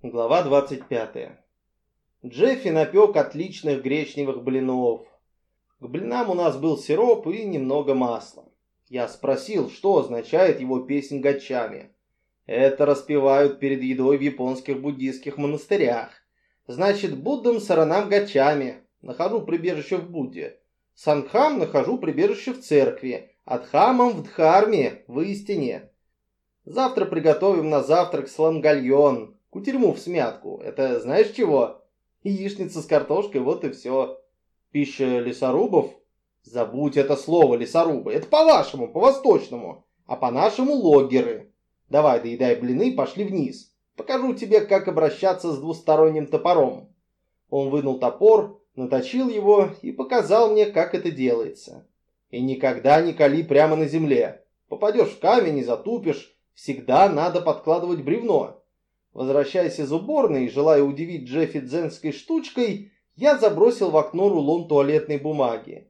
Глава 25. Джеффи напек отличных гречневых блинов. К блинам у нас был сироп и немного масла. Я спросил, что означает его песнь гачами. Это распевают перед едой в японских буддийских монастырях. Значит, Буддам саранам гачами. Нахожу прибежище в Будде. Сангхам нахожу прибежище в церкви. Адхамам в Дхарме, в истине. Завтра приготовим на завтрак слангальон, Кутерьму в смятку. Это знаешь чего? Яичница с картошкой, вот и все. Пища лесорубов? Забудь это слово, лесорубы. Это по-вашему, по-восточному. А по-нашему логеры. Давай, доедай блины, пошли вниз. Покажу тебе, как обращаться с двусторонним топором. Он вынул топор, наточил его и показал мне, как это делается. И никогда не кали прямо на земле. Попадешь в камень и затупишь. Всегда надо подкладывать бревно. Возвращаясь из уборной, желая удивить Джеффи дзенской штучкой, я забросил в окно рулон туалетной бумаги.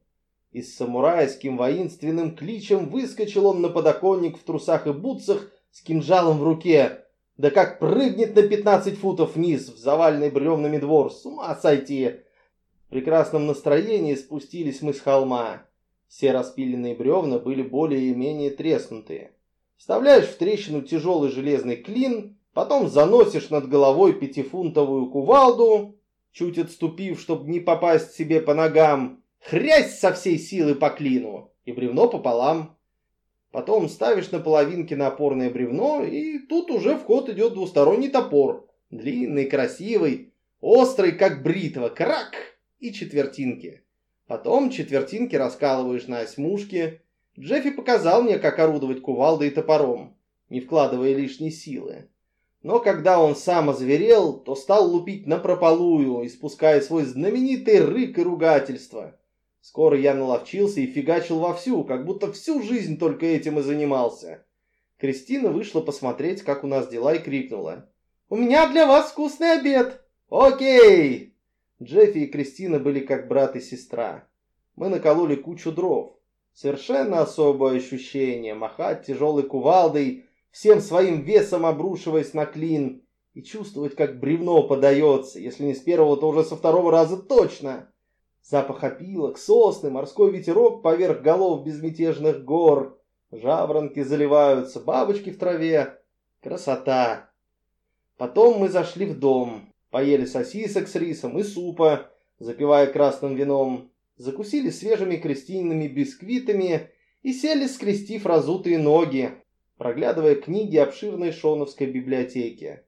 И с самурайским воинственным кличем выскочил он на подоконник в трусах и бутсах с кинжалом в руке. Да как прыгнет на 15 футов вниз в заваленный бревнами двор, с ума сойти! В прекрасном настроении спустились мы с холма. Все распиленные бревна были более и менее треснутые. Вставляешь в трещину тяжелый железный клин Потом заносишь над головой пятифунтовую кувалду, чуть отступив, чтобы не попасть себе по ногам, хрясь со всей силы по клину, и бревно пополам. Потом ставишь на половинке на опорное бревно, и тут уже в ход идет двусторонний топор. Длинный, красивый, острый, как бритва, крак и четвертинки. Потом четвертинки раскалываешь на осьмушки. Джеффи показал мне, как орудовать кувалдой и топором, не вкладывая лишней силы. Но когда он сам озверел, то стал лупить напропалую, испуская свой знаменитый рык и ругательство. Скоро я наловчился и фигачил вовсю, как будто всю жизнь только этим и занимался. Кристина вышла посмотреть, как у нас дела, и крикнула. «У меня для вас вкусный обед!» «Окей!» Джеффи и Кристина были как брат и сестра. Мы накололи кучу дров. Совершенно особое ощущение махать тяжелой кувалдой всем своим весом обрушиваясь на клин, и чувствовать, как бревно подается, если не с первого, то уже со второго раза точно. Запах опилок, сосны, морской ветерок поверх голов безмятежных гор. Жаворонки заливаются, бабочки в траве. Красота! Потом мы зашли в дом, поели сосисок с рисом и супа, запивая красным вином, закусили свежими крестинными бисквитами и сели, скрестив разутые ноги, проглядывая книги обширной шоновской библиотеки.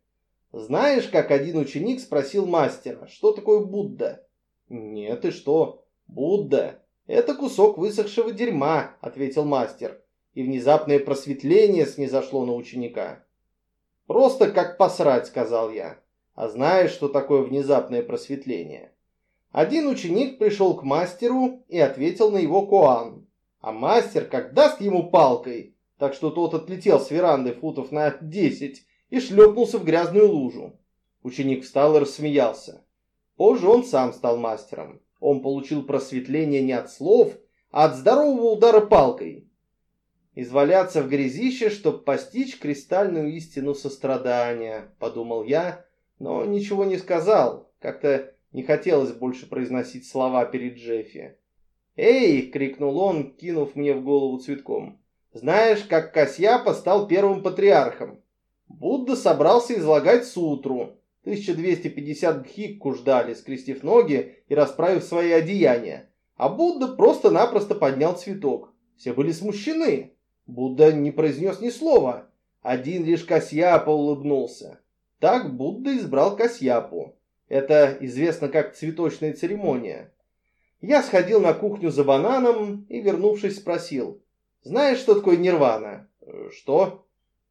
Знаешь, как один ученик спросил мастера, что такое Будда? Нет, и что? Будда – это кусок высохшего дерьма, ответил мастер. И внезапное просветление снизошло на ученика. Просто как посрать, сказал я. А знаешь, что такое внезапное просветление? Один ученик пришел к мастеру и ответил на его коан. А мастер, как даст ему палкой, так что тот отлетел с веранды футов на десять и шлепнулся в грязную лужу. Ученик встал и рассмеялся. Позже он сам стал мастером. Он получил просветление не от слов, а от здорового удара палкой. Изваляться в грязище, чтоб постичь кристальную истину сострадания, подумал я, но ничего не сказал. Как-то не хотелось больше произносить слова перед Джеффи. «Эй!» — крикнул он, кинув мне в голову цветком. Знаешь, как Касьяпа стал первым патриархом? Будда собрался излагать сутру. 1250 бхикку ждали, скрестив ноги и расправив свои одеяния. А Будда просто-напросто поднял цветок. Все были смущены. Будда не произнес ни слова. Один лишь Касьяпа улыбнулся. Так Будда избрал Касьяпу. Это известно как цветочная церемония. Я сходил на кухню за бананом и, вернувшись, спросил, знаешь, что такое нирвана? Э, что?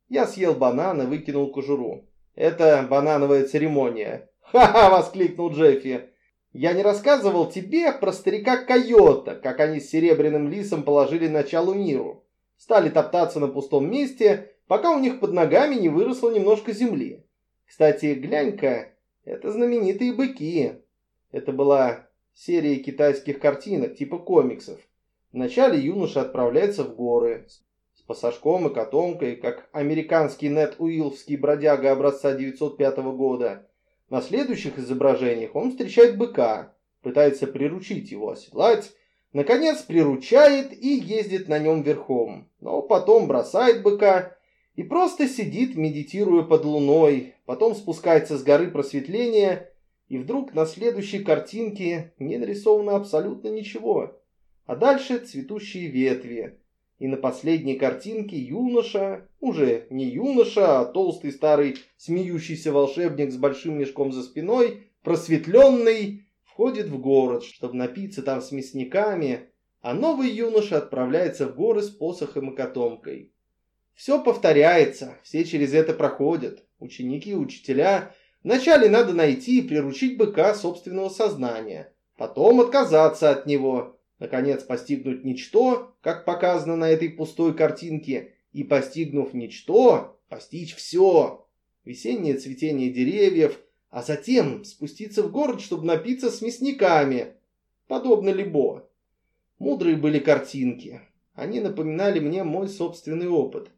Я съел банан и выкинул кожуру. Это банановая церемония. Ха-ха, воскликнул Джеффи. Я не рассказывал тебе про старика Койота, как они с серебряным лисом положили начало миру. Стали топтаться на пустом месте, пока у них под ногами не выросло немножко земли. Кстати, глянь-ка, это знаменитые быки. Это была серия китайских картинок, типа комиксов. Вначале юноша отправляется в горы, пассажком и котомкой, как американский Нет Уиловский бродяга образца 905 года. На следующих изображениях он встречает быка, пытается приручить его, оседлать, наконец приручает и ездит на нем верхом, но потом бросает быка и просто сидит, медитируя под луной, потом спускается с горы просветления, и вдруг на следующей картинке не нарисовано абсолютно ничего, а дальше цветущие ветви, и на последней картинке юноша, уже не юноша, а толстый старый смеющийся волшебник с большим мешком за спиной, просветленный, входит в город, чтобы напиться там с мясниками, а новый юноша отправляется в горы с посохом и котомкой. Все повторяется, все через это проходят. Ученики учителя. Вначале надо найти и приручить быка собственного сознания, потом отказаться от него, наконец постигнуть ничто, как показано на этой пустой картинке, и постигнув ничто, постичь все. Весеннее цветение деревьев, а затем спуститься в город, чтобы напиться с мясниками, подобно Либо. Мудрые были картинки. Они напоминали мне мой собственный опыт.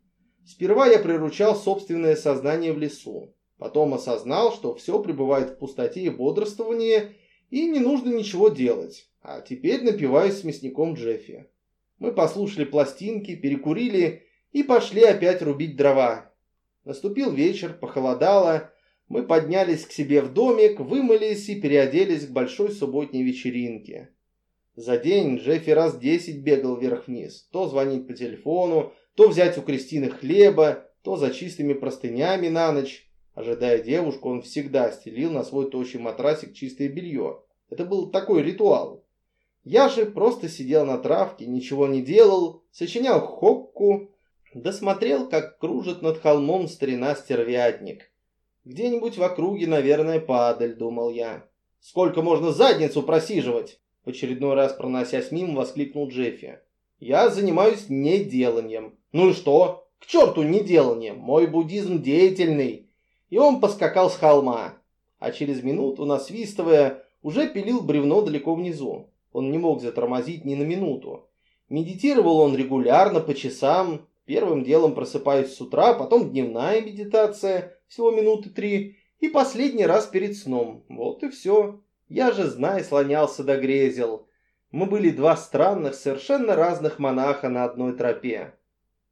Сперва я приручал собственное сознание в лесу. Потом осознал, что все пребывает в пустоте и бодрствовании, и не нужно ничего делать. А теперь напиваюсь с мясником Джеффи. Мы послушали пластинки, перекурили и пошли опять рубить дрова. Наступил вечер, похолодало. Мы поднялись к себе в домик, вымылись и переоделись к большой субботней вечеринке. За день Джеффи раз десять бегал вверх-вниз. То звонить по телефону, то взять у Кристины хлеба, то за чистыми простынями на ночь. Ожидая девушку, он всегда стелил на свой тощий матрасик чистое белье. Это был такой ритуал. Я же просто сидел на травке, ничего не делал, сочинял хокку, досмотрел, как кружит над холмом старина-стервятник. Где-нибудь в округе, наверное, падаль, думал я. Сколько можно задницу просиживать? В очередной раз проносясь мимо, воскликнул Джеффи. Я занимаюсь неделанием. Ну и что? К черту неделанием. Мой буддизм деятельный. И он поскакал с холма. А через минуту, насвистывая, уже пилил бревно далеко внизу. Он не мог затормозить ни на минуту. Медитировал он регулярно, по часам. Первым делом просыпаясь с утра, потом дневная медитация, всего минуты три, и последний раз перед сном. Вот и все. Я же, знай, слонялся да грезил. Мы были два странных, совершенно разных монаха на одной тропе.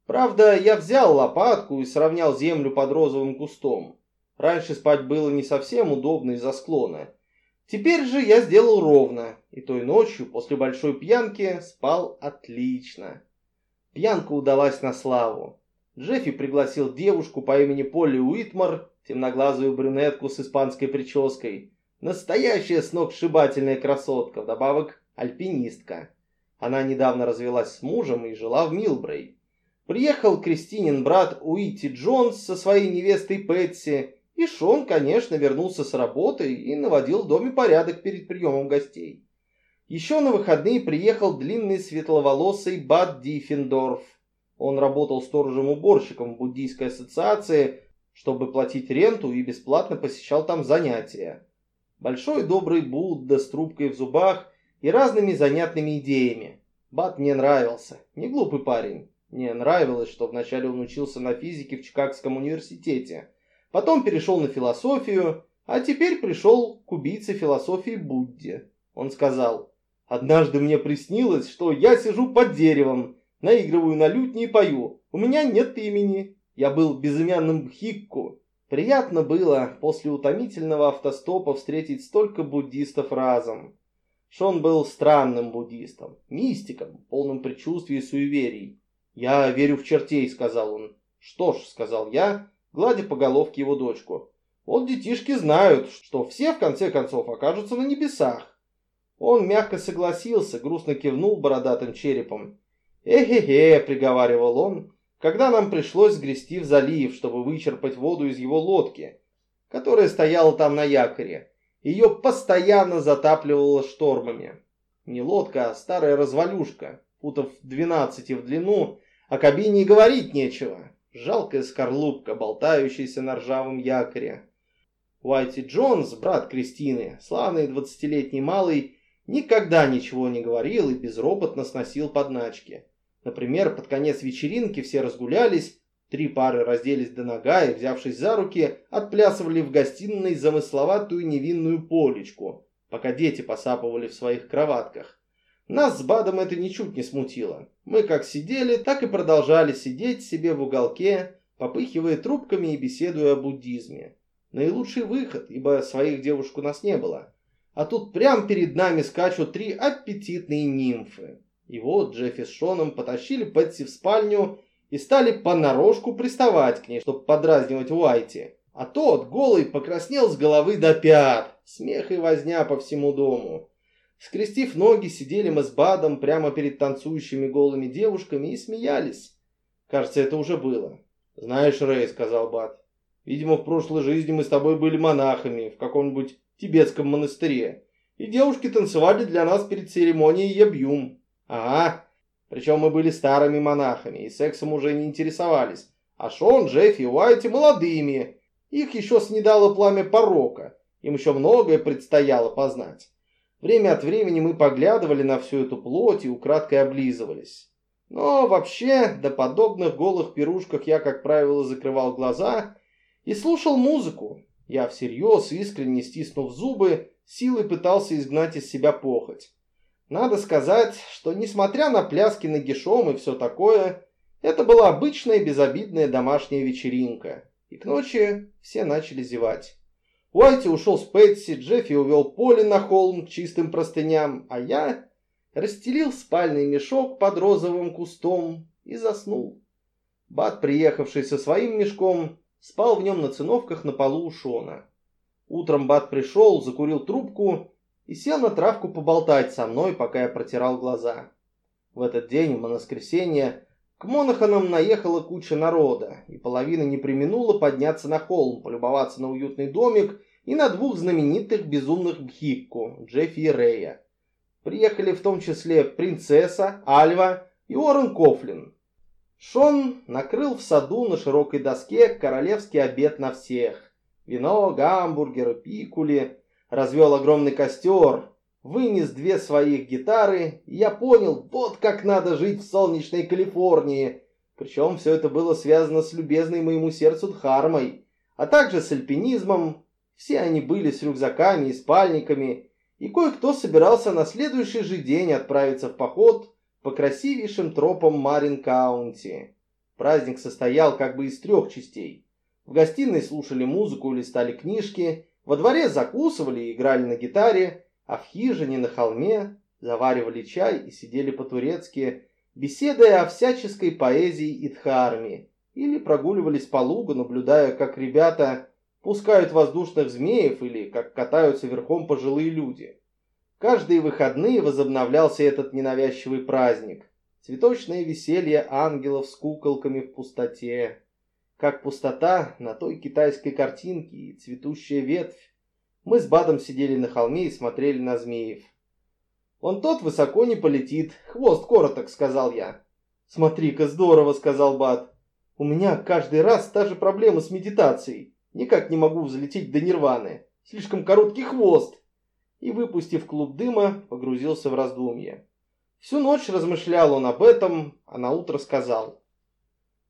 Правда, я взял лопатку и сравнял землю под розовым кустом. Раньше спать было не совсем удобно из-за склона. Теперь же я сделал ровно, и той ночью после большой пьянки спал отлично. Пьянка удалась на славу. Джеффи пригласил девушку по имени Полли Уитмар, темноглазую брюнетку с испанской прической. Настоящая сногсшибательная красотка, вдобавок альпинистка. Она недавно развелась с мужем и жила в Милбрей. Приехал Кристинин брат Уити Джонс со своей невестой Пэтси и Шон, конечно, вернулся с работы и наводил в доме порядок перед приемом гостей. Еще на выходные приехал длинный светловолосый Бад Диффендорф. Он работал сторожем-уборщиком в буддийской ассоциации, чтобы платить ренту и бесплатно посещал там занятия. Большой добрый Будда с трубкой в зубах и разными занятными идеями. Бат мне нравился, не глупый парень. Мне нравилось, что вначале он учился на физике в Чикагском университете – потом перешел на философию, а теперь пришел к убийце философии Будде. Он сказал, «Однажды мне приснилось, что я сижу под деревом, наигрываю на лютне и пою. У меня нет имени. Я был безымянным Бхикку. Приятно было после утомительного автостопа встретить столько буддистов разом. Шон был странным буддистом, мистиком, полным предчувствий и суеверий. «Я верю в чертей», — сказал он. «Что ж», — сказал я, гладя по головке его дочку. Вот детишки знают, что все в конце концов окажутся на небесах. Он мягко согласился, грустно кивнул бородатым черепом. «Эхе-хе», — приговаривал он, когда нам пришлось грести в залив, чтобы вычерпать воду из его лодки, которая стояла там на якоре. Ее постоянно затапливало штормами. Не лодка, а старая развалюшка, футов 12 в длину, о кабине и говорить нечего. Жалкая скорлупка, болтающаяся на ржавом якоре. Уайти Джонс, брат Кристины, славный двадцатилетний малый, никогда ничего не говорил и безропотно сносил подначки. Например, под конец вечеринки все разгулялись, три пары разделись до нога и, взявшись за руки, отплясывали в гостиной замысловатую невинную полечку, пока дети посапывали в своих кроватках. Нас с Бадом это ничуть не смутило. Мы как сидели, так и продолжали сидеть себе в уголке, попыхивая трубками и беседуя о буддизме. Наилучший выход, ибо своих девушек у нас не было. А тут прямо перед нами скачут три аппетитные нимфы. И вот Джеффи с Шоном потащили Пэтси в спальню и стали понарошку приставать к ней, чтобы подразнивать Уайти. А тот, голый, покраснел с головы до пят. Смех и возня по всему дому. Скрестив ноги, сидели мы с Бадом прямо перед танцующими голыми девушками и смеялись. Кажется, это уже было. «Знаешь, Рэй», — сказал Бад, — «видимо, в прошлой жизни мы с тобой были монахами в каком-нибудь тибетском монастыре, и девушки танцевали для нас перед церемонией Ябьюм». «Ага, причем мы были старыми монахами и сексом уже не интересовались, а Шон, Джеффи и Уайти молодыми. Их еще снедало пламя порока, им еще многое предстояло познать». Время от времени мы поглядывали на всю эту плоть и украдкой облизывались. Но вообще, до подобных голых пирушках я, как правило, закрывал глаза и слушал музыку. Я всерьез, искренне стиснув зубы, силой пытался изгнать из себя похоть. Надо сказать, что несмотря на пляски нагишом и все такое, это была обычная безобидная домашняя вечеринка. И к ночи все начали зевать. Уайти ушел с Пэтси, Джеффи увел Поли на холм к чистым простыням, а я расстелил спальный мешок под розовым кустом и заснул. Бат, приехавший со своим мешком, спал в нем на циновках на полу у Шона. Утром Бат пришел, закурил трубку и сел на травку поболтать со мной, пока я протирал глаза. В этот день, в воскресенье, к Монаханам наехала куча народа, и половина не применула подняться на холм, полюбоваться на уютный домик и на двух знаменитых безумных бхикку, Джеффи и Рея. Приехали в том числе принцесса, Альва и Уоррен Кофлин. Шон накрыл в саду на широкой доске королевский обед на всех. Вино, гамбургеры, пикули. Развел огромный костер, вынес две своих гитары, и я понял, вот как надо жить в солнечной Калифорнии. Причем все это было связано с любезной моему сердцу Дхармой, а также с альпинизмом. Все они были с рюкзаками и спальниками, и кое-кто собирался на следующий же день отправиться в поход по красивейшим тропам Марин-Каунти. Праздник состоял как бы из трех частей. В гостиной слушали музыку, листали книжки, во дворе закусывали и играли на гитаре, а в хижине на холме заваривали чай и сидели по-турецки, беседуя о всяческой поэзии и дхарме, или прогуливались по лугу, наблюдая, как ребята пускают воздушных змеев или как катаются верхом пожилые люди. Каждые выходные возобновлялся этот ненавязчивый праздник. Цветочное веселье ангелов с куколками в пустоте. Как пустота на той китайской картинке и цветущая ветвь, мы с Бадом сидели на холме и смотрели на змеев. «Он тот высоко не полетит, хвост короток», — сказал я. «Смотри-ка, здорово», — сказал Бад. «У меня каждый раз та же проблема с медитацией. Никак не могу взлететь до нирваны. Слишком короткий хвост». И, выпустив клуб дыма, погрузился в раздумье. Всю ночь размышлял он об этом, а на утро сказал.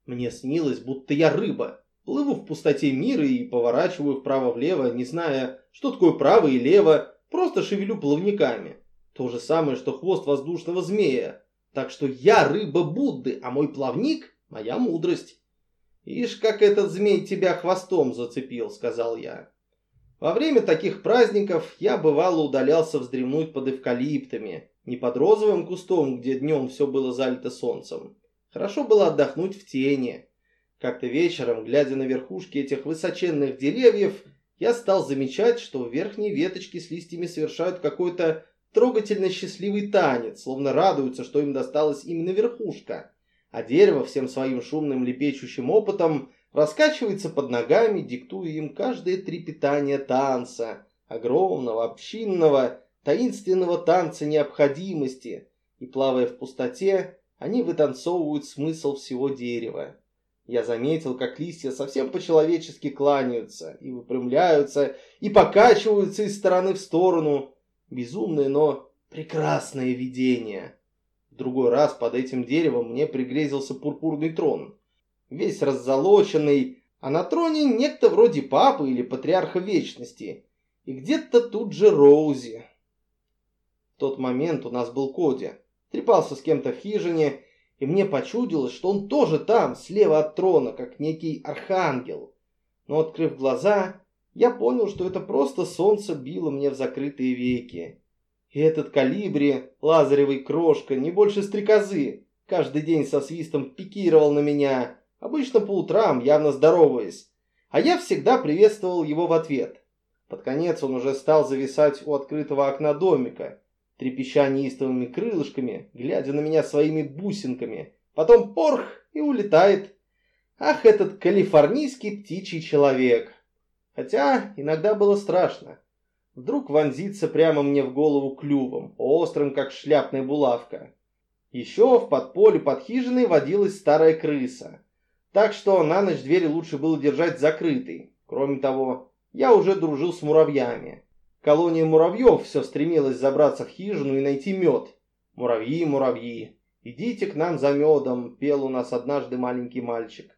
«Мне снилось, будто я рыба. Плыву в пустоте мира и поворачиваю вправо-влево, не зная, что такое право и лево, просто шевелю плавниками. То же самое, что хвост воздушного змея. Так что я рыба Будды, а мой плавник – моя мудрость. «Ишь, как этот змей тебя хвостом зацепил», – сказал я. Во время таких праздников я бывало удалялся вздремнуть под эвкалиптами, не под розовым кустом, где днем все было залито солнцем. Хорошо было отдохнуть в тени. Как-то вечером, глядя на верхушки этих высоченных деревьев, я стал замечать, что верхние веточки с листьями совершают какой-то трогательно счастливый танец, словно радуются, что им досталась именно верхушка. А дерево всем своим шумным лепечущим опытом раскачивается под ногами, диктуя им каждое трепетание танца, огромного, общинного, таинственного танца необходимости, и, плавая в пустоте, они вытанцовывают смысл всего дерева. Я заметил, как листья совсем по-человечески кланяются и выпрямляются, и покачиваются из стороны в сторону. Безумное, но прекрасное видение. В другой раз под этим деревом мне пригрезился пурпурный трон. Весь раззолоченный, а на троне некто вроде папы или патриарха вечности. И где-то тут же Роузи. В тот момент у нас был Коди. Трепался с кем-то в хижине, и мне почудилось, что он тоже там, слева от трона, как некий архангел. Но, открыв глаза, я понял, что это просто солнце било мне в закрытые веки. И этот калибри, лазаревый крошка, не больше стрекозы, каждый день со свистом пикировал на меня, обычно по утрам, явно здороваясь. А я всегда приветствовал его в ответ. Под конец он уже стал зависать у открытого окна домика, трепеща неистовыми крылышками, глядя на меня своими бусинками. Потом порх и улетает. Ах, этот калифорнийский птичий человек. Хотя иногда было страшно. Вдруг вонзится прямо мне в голову клювом, острым, как шляпная булавка. Еще в подполе под хижиной водилась старая крыса. Так что на ночь двери лучше было держать закрытой. Кроме того, я уже дружил с муравьями. Колония муравьев все стремилась забраться в хижину и найти мед. «Муравьи, муравьи, идите к нам за медом», — пел у нас однажды маленький мальчик.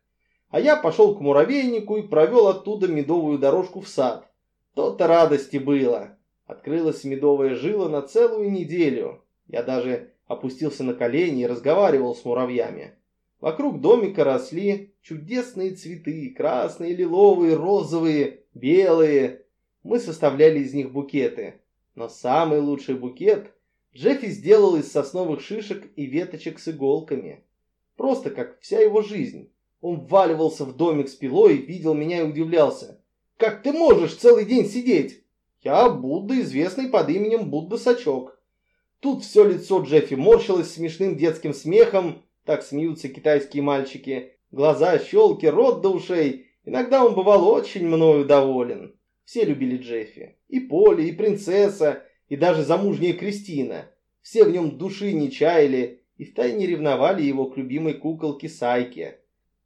А я пошел к муравейнику и провел оттуда медовую дорожку в сад. То-то радости было. Открылась медовая жила на целую неделю. Я даже опустился на колени и разговаривал с муравьями. Вокруг домика росли чудесные цветы, красные, лиловые, розовые, белые, мы составляли из них букеты. Но самый лучший букет Джеффи сделал из сосновых шишек и веточек с иголками. Просто как вся его жизнь. Он вваливался в домик с пилой, видел меня и удивлялся. «Как ты можешь целый день сидеть?» «Я Будда, известный под именем Будда Сачок». Тут все лицо Джеффи морщилось смешным детским смехом, так смеются китайские мальчики. Глаза, щелки, рот до ушей. Иногда он бывал очень мною доволен. Все любили Джеффи. И Поли, и принцесса, и даже замужняя Кристина. Все в нем души не чаяли и втайне ревновали его к любимой куколке Сайке.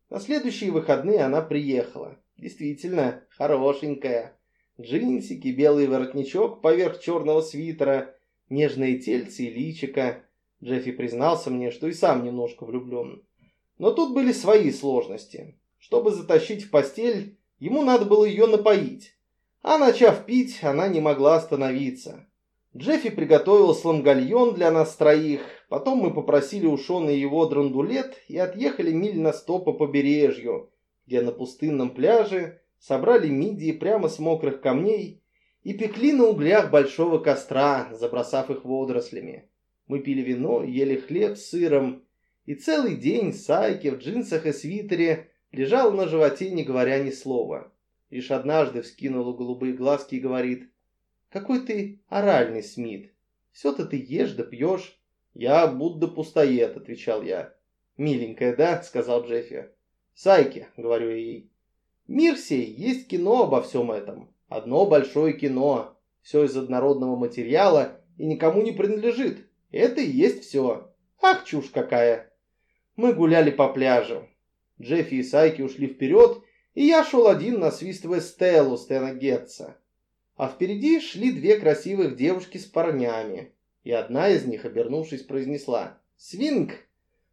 На следующие выходные она приехала. Действительно, хорошенькая. Джинсики, белый воротничок поверх черного свитера, нежные тельцы и личика. Джеффи признался мне, что и сам немножко влюблен. Но тут были свои сложности. Чтобы затащить в постель, ему надо было ее напоить. А начав пить, она не могла остановиться. Джеффи приготовил слонгальон для нас троих, потом мы попросили у Шона его драндулет и отъехали миль на сто по побережью, где на пустынном пляже собрали мидии прямо с мокрых камней и пекли на углях большого костра, забросав их водорослями. Мы пили вино, ели хлеб с сыром, и целый день Сайки в джинсах и свитере лежал на животе, не говоря ни слова. Лишь однажды вскинула голубые глазки и говорит, «Какой ты оральный, Смит. Все-то ты ешь да пьешь». «Я Будда пустоед», — отвечал я. «Миленькая, да?» — сказал Джеффи. «Сайки», — говорю я ей. «Мир сей есть кино обо всем этом. Одно большое кино. Все из однородного материала и никому не принадлежит. Это и есть все. Ах, чушь какая!» Мы гуляли по пляжу. Джеффи и Сайки ушли вперед, и я шел один, насвистывая Стеллу Стена Гетца. А впереди шли две красивых девушки с парнями, и одна из них, обернувшись, произнесла «Свинг!».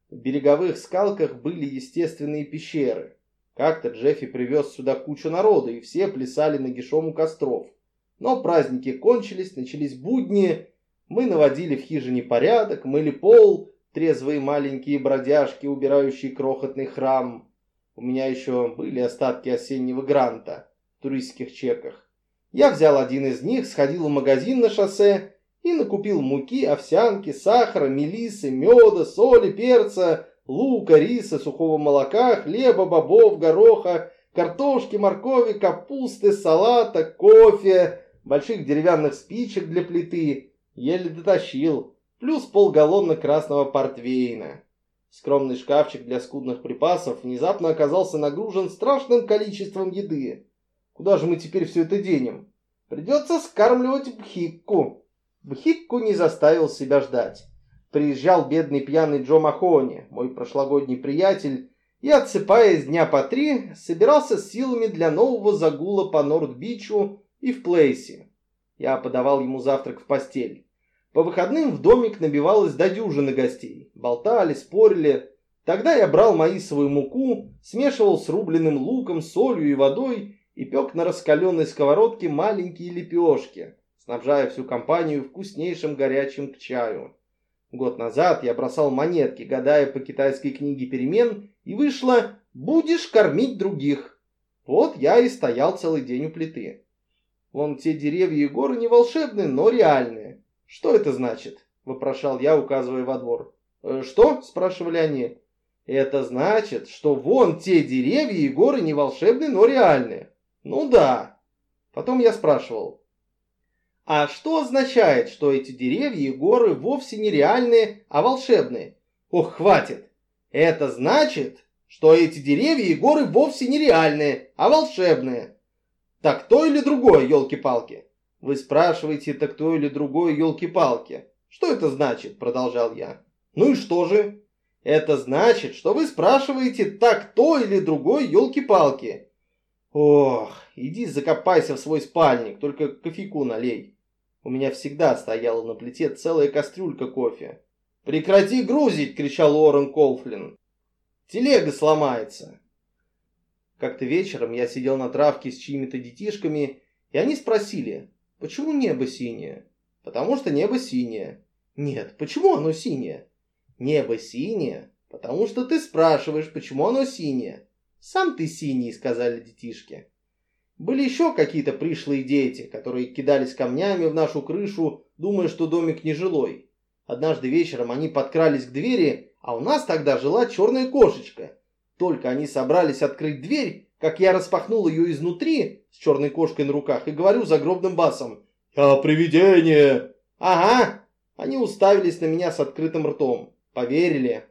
В береговых скалках были естественные пещеры. Как-то Джеффи привез сюда кучу народа, и все плясали нагишом у костров. Но праздники кончились, начались будни, мы наводили в хижине порядок, мыли пол, трезвые маленькие бродяжки, убирающие крохотный храм. У меня еще были остатки осеннего гранта в туристских чеках. Я взял один из них, сходил в магазин на шоссе и накупил муки, овсянки, сахара, мелисы, меда, соли, перца, лука, риса, сухого молока, хлеба, бобов, гороха, картошки, моркови, капусты, салата, кофе, больших деревянных спичек для плиты. Еле дотащил. Плюс полгаллона красного портвейна. Скромный шкафчик для скудных припасов внезапно оказался нагружен страшным количеством еды. Куда же мы теперь все это денем? Придется скармливать Бхикку. Бхикку не заставил себя ждать. Приезжал бедный пьяный Джо Махони, мой прошлогодний приятель, и, отсыпаясь дня по три, собирался с силами для нового загула по Норд-Бичу и в Плейсе. Я подавал ему завтрак в постель. По выходным в домик набивалось до дюжины гостей. Болтали, спорили. Тогда я брал маисовую муку, смешивал с рубленым луком, солью и водой и пек на раскаленной сковородке маленькие лепешки, снабжая всю компанию вкуснейшим горячим к чаю. Год назад я бросал монетки, гадая по китайской книге перемен, и вышло «Будешь кормить других». Вот я и стоял целый день у плиты. Вон те деревья и горы не волшебные, но реальные. Что это значит? Вопрошал я, указывая во двор. «Э, «Что?» – спрашивали они. «Это значит, что вон те деревья и горы не волшебные, но реальные». «Ну да». Потом я спрашивал. «А что означает, что эти деревья и горы вовсе не реальные, а волшебные?» «Ох, хватит!» «Это значит, что эти деревья и горы вовсе не реальные, а волшебные». «Так то или другое, елки-палки?» Вы спрашиваете, так то или другое, елки-палки. Что это значит? Продолжал я. Ну и что же? Это значит, что вы спрашиваете так то или другое, елки-палки. Ох, иди закопайся в свой спальник, только кофейку налей. У меня всегда стояла на плите целая кастрюлька кофе. «Прекрати грузить!» — кричал Уоррен Колфлин. «Телега сломается!» Как-то вечером я сидел на травке с чьими-то детишками, и они спросили, Почему небо синее? Потому что небо синее. Нет, почему оно синее? Небо синее, потому что ты спрашиваешь, почему оно синее. Сам ты синий, сказали детишки. Были еще какие-то пришлые дети, которые кидались камнями в нашу крышу, думая, что домик нежилой. Однажды вечером они подкрались к двери, а у нас тогда жила черная кошечка. Только они собрались открыть дверь, как я распахнул ее изнутри с черной кошкой на руках и говорю загробным басом «Я привидение!» «Ага!» Они уставились на меня с открытым ртом. Поверили.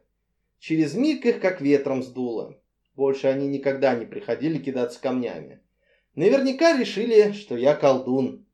Через миг их как ветром сдуло. Больше они никогда не приходили кидаться камнями. Наверняка решили, что я колдун.